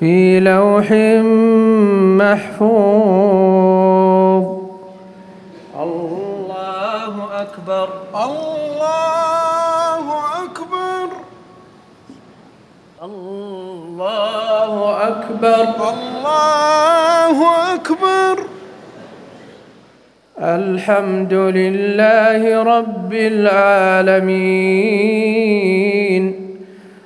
في لوح محفوظ. الله أكبر. الله أكبر. الله أكبر. الله أكبر. الحمد لله رب العالمين.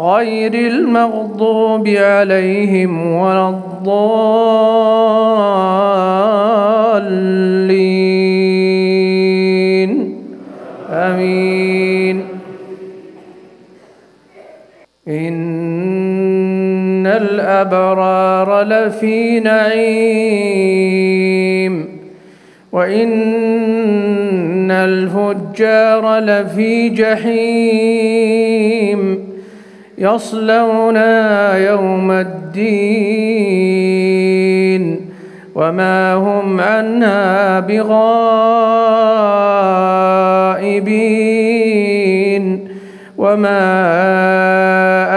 غير المغضوب عليهم ولا الضالين. آمين. إن الأبرار لفي نعيم. وإن الفجار لفي جحيم. يصلونها يوم الدين وما هم عنها بغائبين وما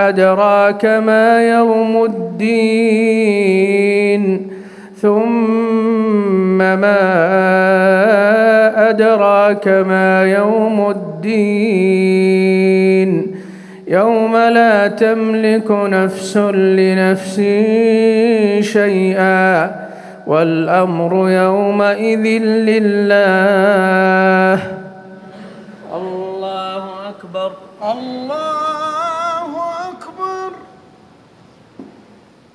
أدراك ما يوم الدين ثم ما أدراك ما يوم الدين يوم لا تملك نفس لنفس شيئا والأمر يومئذ لله. الله أكبر. الله